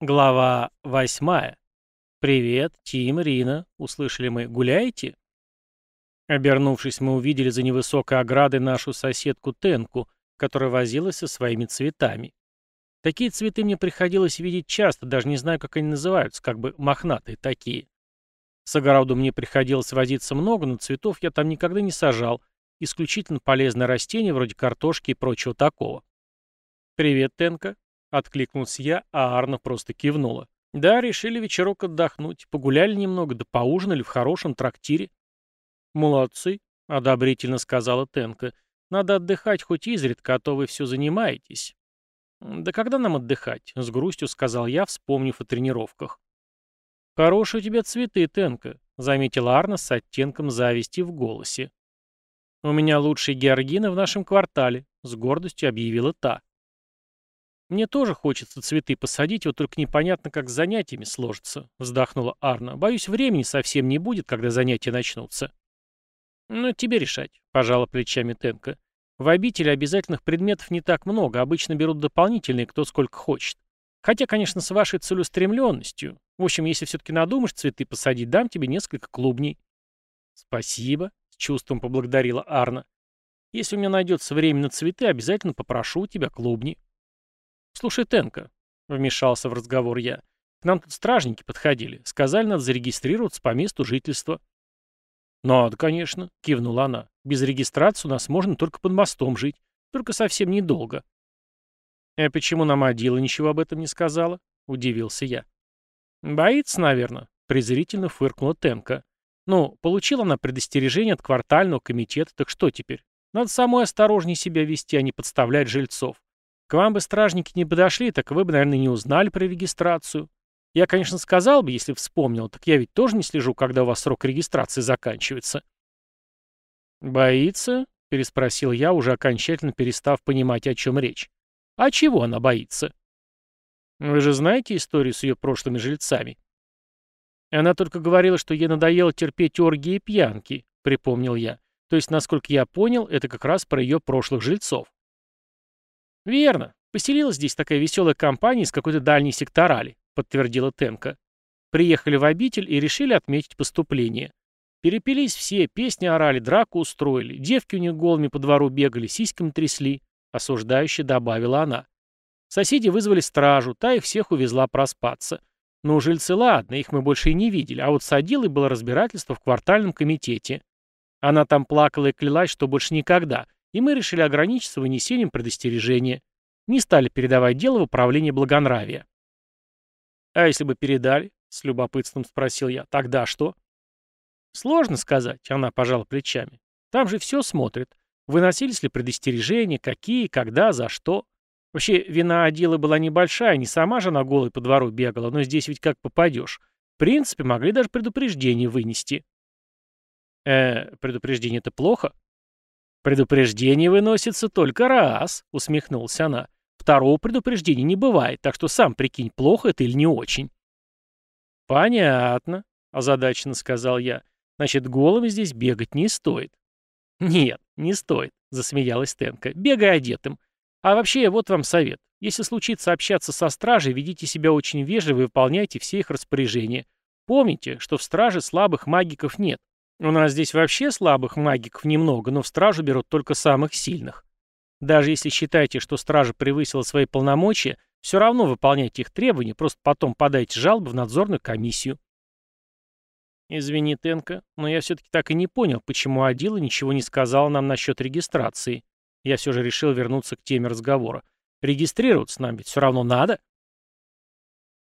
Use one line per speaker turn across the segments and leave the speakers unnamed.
Глава восьмая. «Привет, Тим, Рина», — услышали мы. «Гуляете?» Обернувшись, мы увидели за невысокой оградой нашу соседку Тенку, которая возилась со своими цветами. Такие цветы мне приходилось видеть часто, даже не знаю, как они называются, как бы мохнатые такие. С огородом мне приходилось возиться много, но цветов я там никогда не сажал, исключительно полезные растения вроде картошки и прочего такого. «Привет, Тенка», Откликнулся я, а Арна просто кивнула. Да, решили вечерок отдохнуть. Погуляли немного, да поужинали в хорошем трактире. Молодцы, одобрительно сказала Тенка. Надо отдыхать хоть изредка, а то вы все занимаетесь. Да когда нам отдыхать? С грустью сказал я, вспомнив о тренировках. Хорошие у тебя цветы, Тенка, заметила Арна с оттенком зависти в голосе. «У меня лучшие георгины в нашем квартале», — с гордостью объявила та. «Мне тоже хочется цветы посадить, вот только непонятно, как с занятиями сложится», — вздохнула Арна. «Боюсь, времени совсем не будет, когда занятия начнутся». «Ну, тебе решать», — пожала плечами Тенка. «В обители обязательных предметов не так много, обычно берут дополнительные, кто сколько хочет. Хотя, конечно, с вашей целеустремленностью. В общем, если все-таки надумаешь цветы посадить, дам тебе несколько клубней». «Спасибо», — с чувством поблагодарила Арна. «Если у меня найдется время на цветы, обязательно попрошу у тебя клубни». «Слушай, Тенка», — вмешался в разговор я, — «к нам тут стражники подходили. Сказали, надо зарегистрироваться по месту жительства». «Надо, конечно», — кивнула она. «Без регистрации у нас можно только под мостом жить. Только совсем недолго». «А почему нам Адила ничего об этом не сказала?» — удивился я. «Боится, наверное», — презрительно фыркнула Тенка. «Ну, получила она предостережение от квартального комитета, так что теперь? Надо самой осторожнее себя вести, а не подставлять жильцов. К вам бы стражники не подошли, так вы бы, наверное, не узнали про регистрацию. Я, конечно, сказал бы, если вспомнил, так я ведь тоже не слежу, когда у вас срок регистрации заканчивается. «Боится?» — переспросил я, уже окончательно перестав понимать, о чем речь. «А чего она боится?» «Вы же знаете историю с ее прошлыми жильцами?» «Она только говорила, что ей надоело терпеть оргии и пьянки», — припомнил я. «То есть, насколько я понял, это как раз про ее прошлых жильцов». «Верно. Поселилась здесь такая веселая компания из какой-то дальней секторали», — подтвердила Тенка. «Приехали в обитель и решили отметить поступление. Перепились все, песни орали, драку устроили, девки у них голыми по двору бегали, сиськами трясли», — осуждающе добавила она. Соседи вызвали стражу, та их всех увезла проспаться. Но жильцы ладно, их мы больше и не видели, а вот с Адилой было разбирательство в квартальном комитете. Она там плакала и клялась, что больше никогда, и мы решили ограничиться вынесением предостережения. Не стали передавать дело в управление благонравия. «А если бы передали?» — с любопытством спросил я. «Тогда что?» «Сложно сказать», — она пожала плечами. «Там же все смотрят. Выносились ли предостережения, какие, когда, за что. Вообще, вина Адилы была небольшая, не сама же на голой по двору бегала, но здесь ведь как попадешь. В принципе, могли даже предупреждение вынести». «Э, предупреждение — это плохо?» «Предупреждение выносится только раз», — усмехнулась она. «Второго предупреждения не бывает, так что сам прикинь, плохо это или не очень». «Понятно», — озадаченно сказал я. «Значит, голым здесь бегать не стоит». «Нет, не стоит», — засмеялась Тенка. «Бегай одетым. А вообще, вот вам совет. Если случится общаться со стражей, ведите себя очень вежливо и выполняйте все их распоряжения. Помните, что в страже слабых магиков нет. У нас здесь вообще слабых магиков немного, но в стражу берут только самых сильных. Даже если считаете, что стража превысила свои полномочия, все равно выполняйте их требования, просто потом подайте жалобы в надзорную комиссию. Извини, Тенка, но я все-таки так и не понял, почему Адила ничего не сказала нам насчет регистрации. Я все же решил вернуться к теме разговора. Регистрироваться нам ведь все равно надо.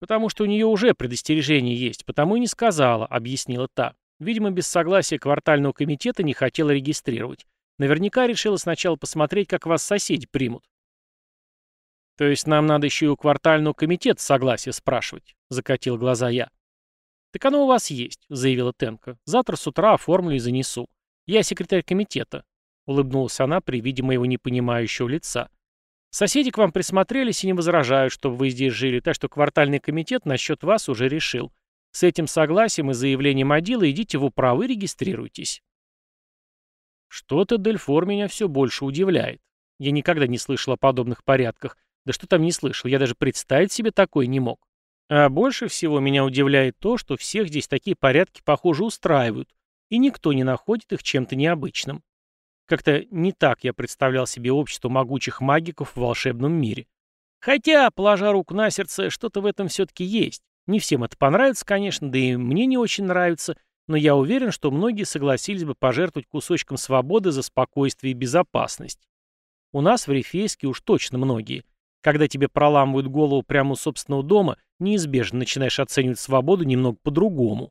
Потому что у нее уже предостережение есть, потому и не сказала, объяснила та. Видимо, без согласия квартального комитета не хотела регистрировать. Наверняка решила сначала посмотреть, как вас соседи примут. То есть нам надо еще и у квартального комитета согласие спрашивать, закатил глаза я. Так оно у вас есть, заявила Тенка. Завтра с утра оформлю и занесу. Я секретарь комитета, улыбнулась она при виде моего непонимающего лица. Соседи к вам присмотрелись и не возражают, чтобы вы здесь жили, так что квартальный комитет насчет вас уже решил. С этим согласием и заявлением Адила идите в управу и регистрируйтесь. Что-то Дельфор меня все больше удивляет. Я никогда не слышал о подобных порядках. Да что там не слышал, я даже представить себе такое не мог. А больше всего меня удивляет то, что всех здесь такие порядки, похоже, устраивают, и никто не находит их чем-то необычным. Как-то не так я представлял себе общество могучих магиков в волшебном мире. Хотя, положа руку на сердце, что-то в этом все-таки есть. Не всем это понравится, конечно, да и мне не очень нравится, но я уверен, что многие согласились бы пожертвовать кусочком свободы за спокойствие и безопасность. У нас в Рифейске уж точно многие. Когда тебе проламывают голову прямо у собственного дома, неизбежно начинаешь оценивать свободу немного по-другому.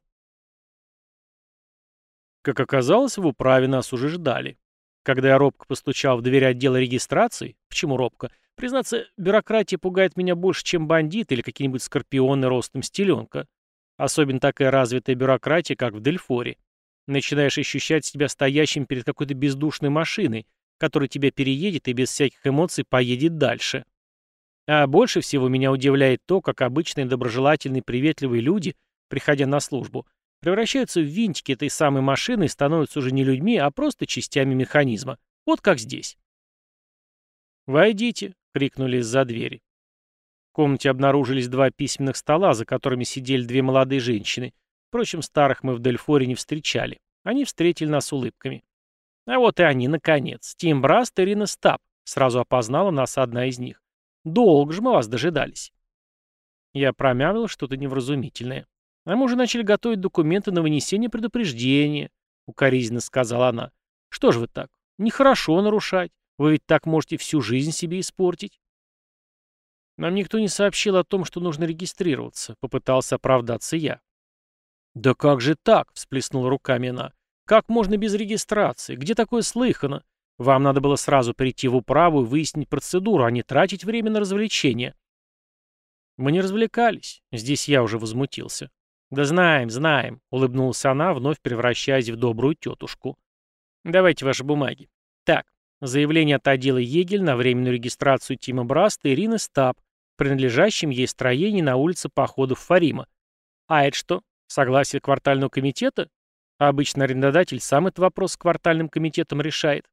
Как оказалось, в управе нас уже ждали. Когда я робко постучал в дверь отдела регистрации, почему робко? Признаться, бюрократия пугает меня больше, чем бандит или какие-нибудь скорпионы ростом стеленка. Особенно такая развитая бюрократия, как в Дельфоре. Начинаешь ощущать себя стоящим перед какой-то бездушной машиной, которая тебя переедет и без всяких эмоций поедет дальше. А больше всего меня удивляет то, как обычные доброжелательные приветливые люди, приходя на службу, превращаются в винтики этой самой машины и становятся уже не людьми, а просто частями механизма. Вот как здесь. «Войдите», — крикнули из-за двери. В комнате обнаружились два письменных стола, за которыми сидели две молодые женщины. Впрочем, старых мы в Дельфоре не встречали. Они встретили нас улыбками. А вот и они, наконец. Тим Браст и Ирина Стаб. Сразу опознала нас одна из них. Долго же мы вас дожидались. Я промямлил что-то невразумительное. А мы уже начали готовить документы на вынесение предупреждения, укоризненно сказала она. Что ж вы так? Нехорошо нарушать. Вы ведь так можете всю жизнь себе испортить. Нам никто не сообщил о том, что нужно регистрироваться, попытался оправдаться я. Да как же так? всплеснула руками она. Как можно без регистрации? Где такое слыхано? Вам надо было сразу прийти в управу и выяснить процедуру, а не тратить время на развлечения. Мы не развлекались. Здесь я уже возмутился. Да знаем, знаем, улыбнулась она, вновь превращаясь в добрую тетушку. Давайте ваши бумаги. Так, заявление от отдела Егель на временную регистрацию Тима Браста и Ирины Стаб, принадлежащим ей строений на улице Походов Фарима. А это что, согласие квартального комитета? Обычно арендодатель сам этот вопрос с квартальным комитетом решает.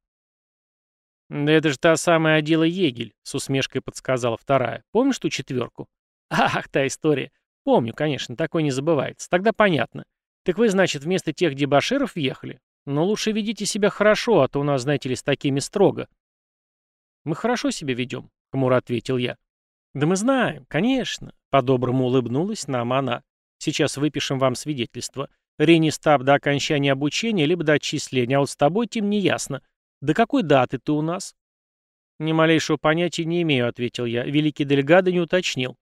«Да это же та самая отдела Егель», — с усмешкой подсказала вторая. «Помнишь ту четверку?» «Ах, та история. Помню, конечно, такое не забывается. Тогда понятно. Так вы, значит, вместо тех дебоширов въехали? Но лучше ведите себя хорошо, а то у нас, знаете ли, с такими строго». «Мы хорошо себя ведем», — хмуро ответил я. «Да мы знаем, конечно», — по-доброму улыбнулась нам она. «Сейчас выпишем вам свидетельство. Рени стаб до окончания обучения, либо до отчисления, а вот с тобой, Тим, не ясно. «До какой даты ты у нас?» «Ни малейшего понятия не имею», — ответил я. Великий Дельгадо не уточнил.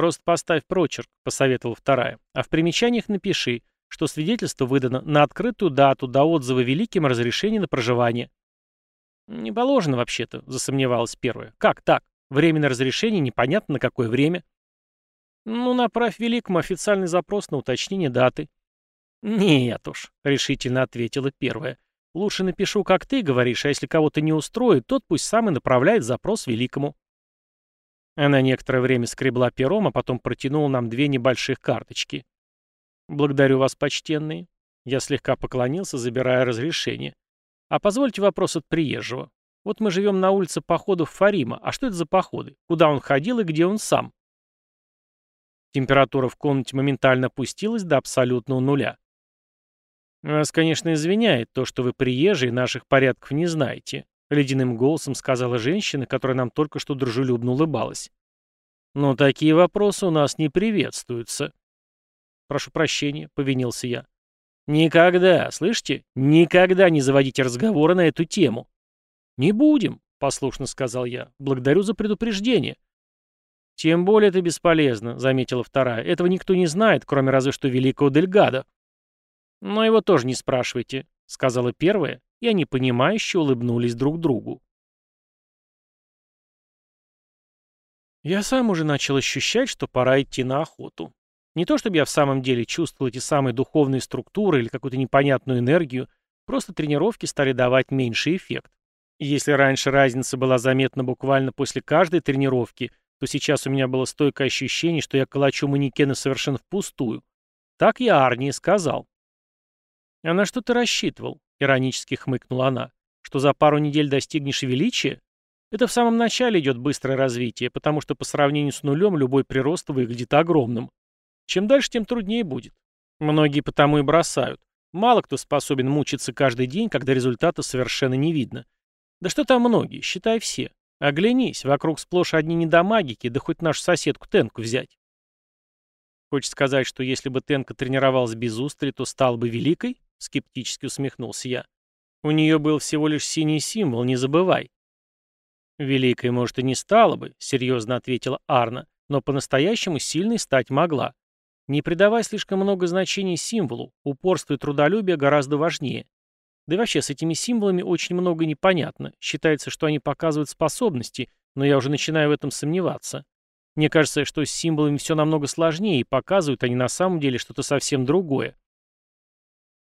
«Просто поставь прочерк», — посоветовал вторая. «А в примечаниях напиши, что свидетельство выдано на открытую дату до отзыва Великим разрешения на проживание». «Не положено вообще-то», — засомневалась первая. «Как так? Временное разрешение непонятно на какое время». «Ну, направь Великому официальный запрос на уточнение даты». «Нет уж», — решительно ответила первая. Лучше напишу, как ты говоришь, а если кого-то не устроит, тот пусть сам и направляет запрос великому. Она некоторое время скребла пером, а потом протянула нам две небольших карточки. «Благодарю вас, почтенные». Я слегка поклонился, забирая разрешение. «А позвольте вопрос от приезжего. Вот мы живем на улице походов Фарима. А что это за походы? Куда он ходил и где он сам?» Температура в комнате моментально опустилась до абсолютного нуля. «Вас, конечно, извиняет то, что вы приезжие наших порядков не знаете», — ледяным голосом сказала женщина, которая нам только что дружелюбно улыбалась. «Но такие вопросы у нас не приветствуются». «Прошу прощения», — повинился я. «Никогда, слышите, никогда не заводите разговоры на эту тему». «Не будем», — послушно сказал я. «Благодарю за предупреждение». «Тем более это бесполезно», — заметила вторая. «Этого никто не знает, кроме разве что великого Дельгада». «Но его тоже не спрашивайте», — сказала первая, и они понимающе улыбнулись друг другу. Я сам уже начал ощущать, что пора идти на охоту. Не то чтобы я в самом деле чувствовал эти самые духовные структуры или какую-то непонятную энергию, просто тренировки стали давать меньший эффект. если раньше разница была заметна буквально после каждой тренировки, то сейчас у меня было стойкое ощущение, что я калачу манекена совершенно впустую. Так я Арнии сказал. «А на что ты рассчитывал?» — иронически хмыкнула она. «Что за пару недель достигнешь величия? Это в самом начале идет быстрое развитие, потому что по сравнению с нулем любой прирост выглядит огромным. Чем дальше, тем труднее будет. Многие потому и бросают. Мало кто способен мучиться каждый день, когда результата совершенно не видно. Да что там многие, считай все. Оглянись, вокруг сплошь одни недомагики, да хоть нашу соседку Тенку взять. Хочешь сказать, что если бы Тенка тренировалась без устали, то стала бы великой? Скептически усмехнулся я. У нее был всего лишь синий символ, не забывай. Великой, может, и не стала бы, серьезно ответила Арна, но по-настоящему сильной стать могла. Не придавай слишком много значения символу, упорство и трудолюбие гораздо важнее. Да и вообще с этими символами очень много непонятно. Считается, что они показывают способности, но я уже начинаю в этом сомневаться. Мне кажется, что с символами все намного сложнее, и показывают они на самом деле что-то совсем другое.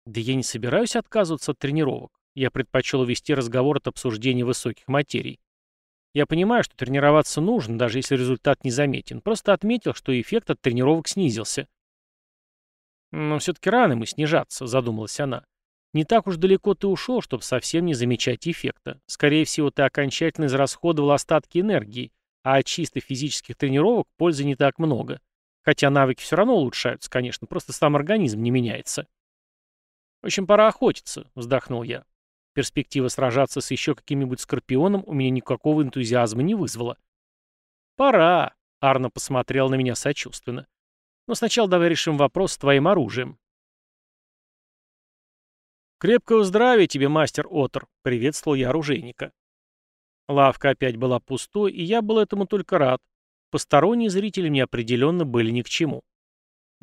Да я не собираюсь отказываться от тренировок. Я предпочел вести разговор от обсуждения высоких материй. Я понимаю, что тренироваться нужно, даже если результат не заметен. Просто отметил, что эффект от тренировок снизился. «Но все-таки рано мы снижаться», — задумалась она. «Не так уж далеко ты ушел, чтобы совсем не замечать эффекта. Скорее всего, ты окончательно израсходовал остатки энергии, а от чисто физических тренировок пользы не так много. Хотя навыки все равно улучшаются, конечно, просто сам организм не меняется». «В общем, пора охотиться», — вздохнул я. Перспектива сражаться с еще каким-нибудь скорпионом у меня никакого энтузиазма не вызвала. «Пора», — Арно посмотрел на меня сочувственно. Но сначала давай решим вопрос с твоим оружием. «Крепкого здравия тебе, мастер Отор», — приветствовал я оружейника. Лавка опять была пустой, и я был этому только рад. Посторонние зрители мне определенно были ни к чему.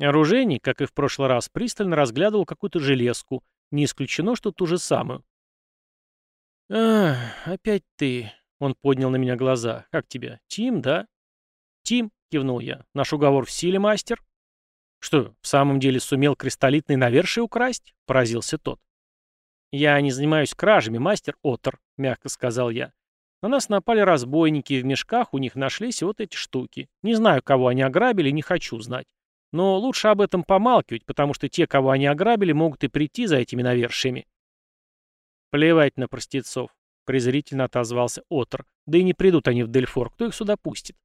Оружейник, как и в прошлый раз, пристально разглядывал какую-то железку, не исключено, что ту же самую. «Ах, опять ты», — он поднял на меня глаза. «Как тебя? Тим, да?» «Тим», — кивнул я. «Наш уговор в силе, мастер?» «Что, в самом деле сумел кристаллитный навершие украсть?» — поразился тот. «Я не занимаюсь кражами, мастер Оттер», — мягко сказал я. «На нас напали разбойники, и в мешках у них нашлись вот эти штуки. Не знаю, кого они ограбили, не хочу знать. Но лучше об этом помалкивать, потому что те, кого они ограбили, могут и прийти за этими навершиями». «Плевать на простецов», — презрительно отозвался Оттер. «Да и не придут они в Дельфор, кто их сюда пустит?»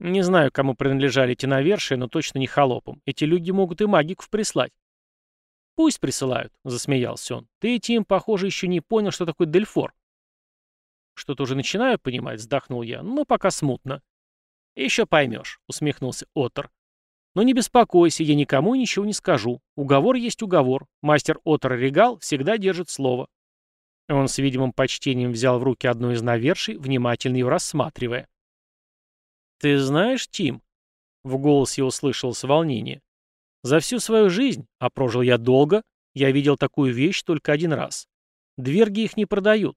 Не знаю, кому принадлежали эти навершия, но точно не холопам. Эти люди могут и магиков прислать. Пусть присылают, засмеялся он. Ты, Тим, похоже, еще не понял, что такое Дельфор. Что-то уже начинаю понимать, вздохнул я, но пока смутно. Еще поймешь, усмехнулся Отор. Но не беспокойся, я никому ничего не скажу. Уговор есть уговор. Мастер Отор Регал всегда держит слово. Он с видимым почтением взял в руки одну из наверший, внимательно ее рассматривая. «Ты знаешь, Тим?» В голосе его слышалось волнение. «За всю свою жизнь, а прожил я долго, я видел такую вещь только один раз. Дверги их не продают.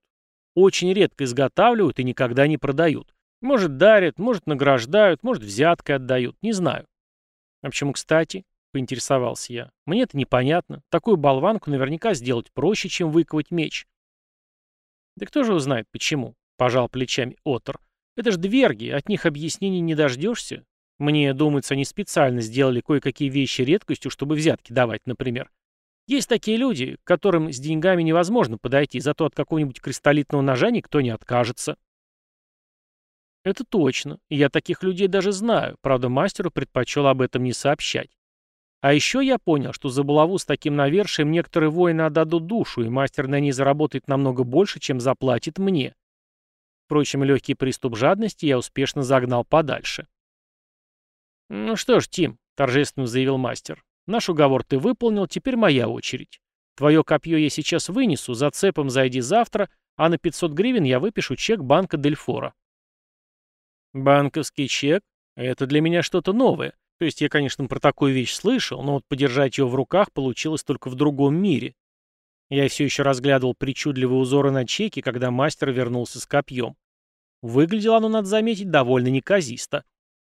Очень редко изготавливают и никогда не продают. Может, дарят, может, награждают, может, взяткой отдают, не знаю. А почему, кстати?» — поинтересовался я. «Мне это непонятно. Такую болванку наверняка сделать проще, чем выковать меч». «Да кто же узнает, почему?» — пожал плечами Отор. Это ж дверги, от них объяснений не дождешься. Мне думается, они специально сделали кое-какие вещи редкостью, чтобы взятки давать, например. Есть такие люди, к которым с деньгами невозможно подойти, зато от какого-нибудь кристаллитного ножа никто не откажется. Это точно. Я таких людей даже знаю, правда, мастеру предпочел об этом не сообщать. А еще я понял, что за булаву с таким навершием некоторые воины отдадут душу, и мастер на ней заработает намного больше, чем заплатит мне. Впрочем, легкий приступ жадности я успешно загнал подальше. «Ну что ж, Тим», — торжественно заявил мастер, — «наш уговор ты выполнил, теперь моя очередь. Твое копье я сейчас вынесу, за цепом зайди завтра, а на 500 гривен я выпишу чек банка Дельфора». «Банковский чек? Это для меня что-то новое. То есть я, конечно, про такую вещь слышал, но вот подержать его в руках получилось только в другом мире. Я все еще разглядывал причудливые узоры на чеке, когда мастер вернулся с копьем. Выглядело оно, надо заметить, довольно неказисто.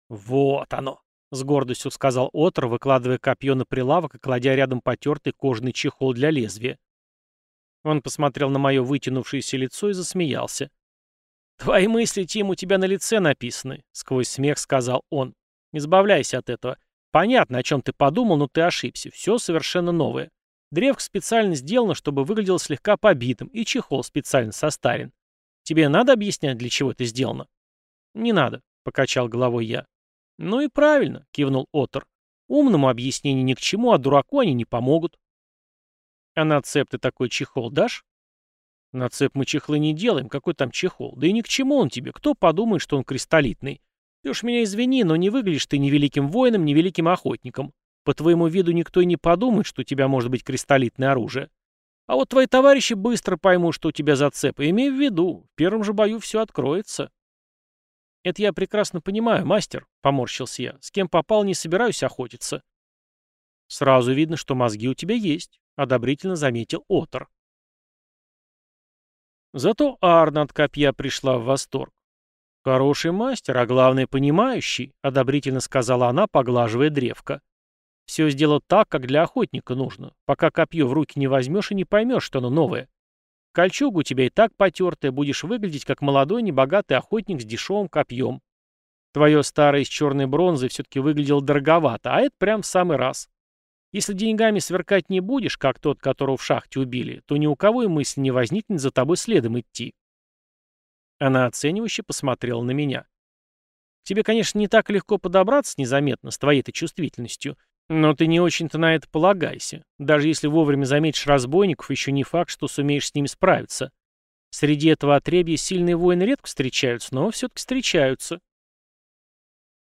«Вот оно!» — с гордостью сказал Отр, выкладывая копье на прилавок и кладя рядом потертый кожаный чехол для лезвия. Он посмотрел на мое вытянувшееся лицо и засмеялся. «Твои мысли, Тим, у тебя на лице написаны», — сквозь смех сказал он. «Избавляйся от этого. Понятно, о чем ты подумал, но ты ошибся. Все совершенно новое. Древко специально сделано, чтобы выглядело слегка побитым, и чехол специально состарен. Тебе надо объяснять, для чего это сделано?» «Не надо», — покачал головой я. «Ну и правильно», — кивнул Отор. «Умному объяснению ни к чему, а дураку они не помогут». «А на цеп ты такой чехол дашь?» «На цеп мы чехлы не делаем, какой там чехол? Да и ни к чему он тебе, кто подумает, что он кристаллитный? Ты уж меня извини, но не выглядишь ты ни великим воином, ни великим охотником. По твоему виду никто и не подумает, что у тебя может быть кристаллитное оружие. А вот твои товарищи быстро поймут, что у тебя зацеп, и имей в виду, в первом же бою все откроется». «Это я прекрасно понимаю, мастер», — поморщился я. «С кем попал, не собираюсь охотиться». «Сразу видно, что мозги у тебя есть», — одобрительно заметил Отор. Зато Арна от копья пришла в восторг. «Хороший мастер, а главное, понимающий», — одобрительно сказала она, поглаживая древко. «Все сделать так, как для охотника нужно, пока копье в руки не возьмешь и не поймешь, что оно новое. Кольчуга у тебя и так потертая, будешь выглядеть как молодой небогатый охотник с дешевым копьем. Твое старое из черной бронзы все-таки выглядело дороговато, а это прям в самый раз. Если деньгами сверкать не будешь, как тот, которого в шахте убили, то ни у кого и мысли не возникнет за тобой следом идти. Она оценивающе посмотрела на меня. Тебе, конечно, не так легко подобраться незаметно с твоей-то чувствительностью, но ты не очень-то на это полагайся. Даже если вовремя заметишь разбойников, еще не факт, что сумеешь с ними справиться. Среди этого отребья сильные воины редко встречаются, но все-таки встречаются.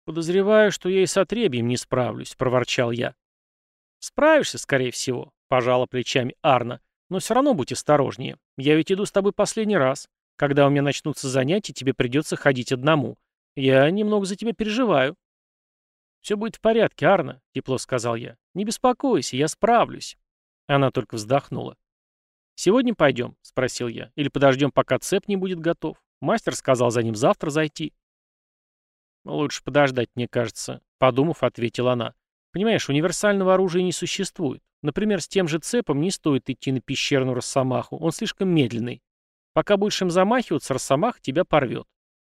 «Подозреваю, что я и с отребьем не справлюсь», — проворчал я. «Справишься, скорее всего», — пожала плечами Арна. «Но все равно будь осторожнее. Я ведь иду с тобой последний раз. Когда у меня начнутся занятия, тебе придется ходить одному. Я немного за тебя переживаю». «Все будет в порядке, Арна», — тепло сказал я. «Не беспокойся, я справлюсь». Она только вздохнула. «Сегодня пойдем?» — спросил я. «Или подождем, пока цеп не будет готов? Мастер сказал за ним завтра зайти». «Лучше подождать, мне кажется», — подумав, ответила она. «Понимаешь, универсального оружия не существует. Например, с тем же цепом не стоит идти на пещерную росомаху, он слишком медленный. Пока будешь им замахиваться, росомаха тебя порвет.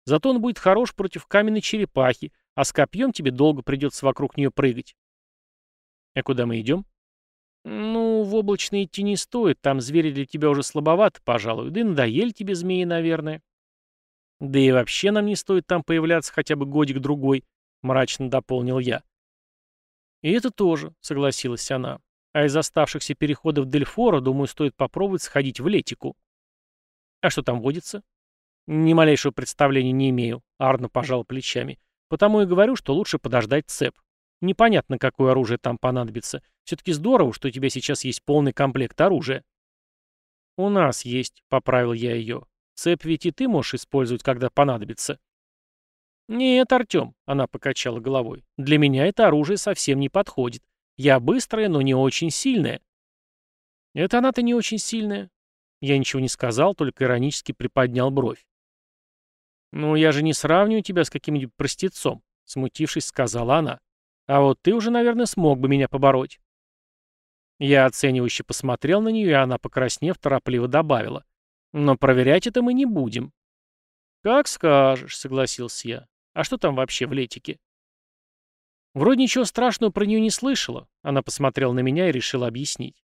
Зато он будет хорош против каменной черепахи, а с копьем тебе долго придется вокруг нее прыгать. А куда мы идем? Ну, в облачные идти не стоит, там звери для тебя уже слабоваты, пожалуй, да и надоели тебе змеи, наверное. Да и вообще нам не стоит там появляться хотя бы годик-другой, мрачно дополнил я. И это тоже, согласилась она. А из оставшихся переходов Дельфора, думаю, стоит попробовать сходить в Летику. А что там водится? Ни малейшего представления не имею, Арно пожал плечами. Потому и говорю, что лучше подождать цеп. Непонятно, какое оружие там понадобится. Все-таки здорово, что у тебя сейчас есть полный комплект оружия. У нас есть, поправил я ее. Цеп ведь и ты можешь использовать, когда понадобится. Нет, Артем, она покачала головой. Для меня это оружие совсем не подходит. Я быстрая, но не очень сильная. Это она-то не очень сильная. Я ничего не сказал, только иронически приподнял бровь. «Ну, я же не сравниваю тебя с каким-нибудь простецом», — смутившись, сказала она. «А вот ты уже, наверное, смог бы меня побороть». Я оценивающе посмотрел на нее, и она, покраснев, торопливо добавила. «Но проверять это мы не будем». «Как скажешь», — согласился я. «А что там вообще в летике?» «Вроде ничего страшного про нее не слышала», — она посмотрела на меня и решила объяснить.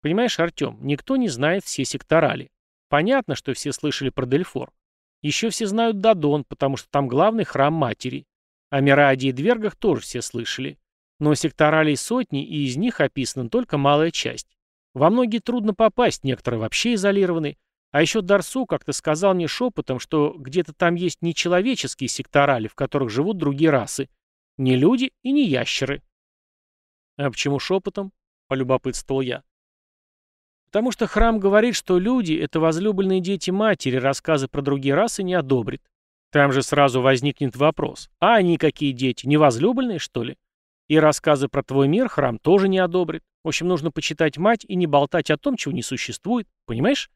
«Понимаешь, Артем, никто не знает все секторали. Понятно, что все слышали про Дельфор. Еще все знают Дадон, потому что там главный храм матери. О Мираде и Двергах тоже все слышали. Но секторалей сотни, и из них описана только малая часть. Во многие трудно попасть, некоторые вообще изолированы. А еще Дарсу как-то сказал мне шепотом, что где-то там есть нечеловеческие секторали, в которых живут другие расы. Не люди и не ящеры. А почему шепотом? Полюбопытствовал я. Потому что храм говорит, что люди — это возлюбленные дети матери, рассказы про другие расы не одобрит. Там же сразу возникнет вопрос. А они какие дети? Невозлюбленные, что ли? И рассказы про твой мир храм тоже не одобрит. В общем, нужно почитать мать и не болтать о том, чего не существует. Понимаешь?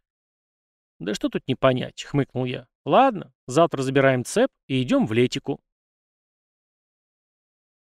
Да что тут не понять, хмыкнул я. Ладно, завтра забираем цеп и идем в Летику.